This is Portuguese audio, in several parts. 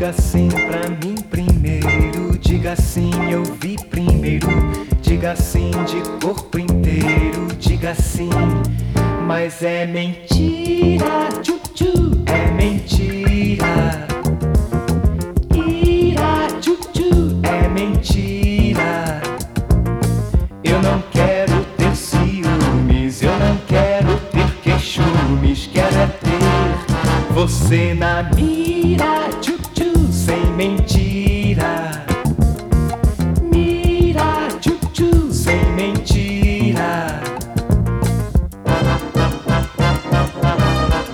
Diga sim pra mim primeiro, diga sim, eu vi primeiro. Diga sim de corpo inteiro, diga sim, mas é mentira, tchu, tchu, é mentira. Ira, tchu, tchu, é mentira. Eu não quero ter ciúmes, eu não quero ter queixumes, quero é ter você na mira, tchu, mentira. Mira, tchu, tchu, sem mentira.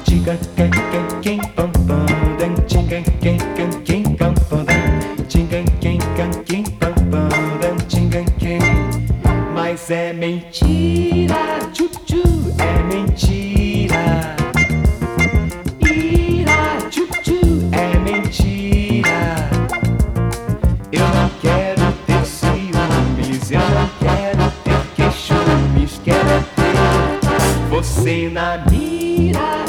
Diga quem, quem, quem, pam, pam, dan, diga quem, quem, quem, pam, pam, dan, diga quem, quem, quem, pam, pam, quem. Mas é mentira, tchu, você na mira,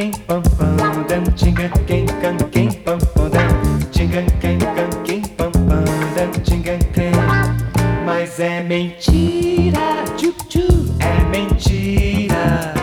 quem pam pam dam tinga quem can quem pam pam dam tinga quem can quem pam pam dam tinga quem. Mas é mentira tchu tchu. É mentira.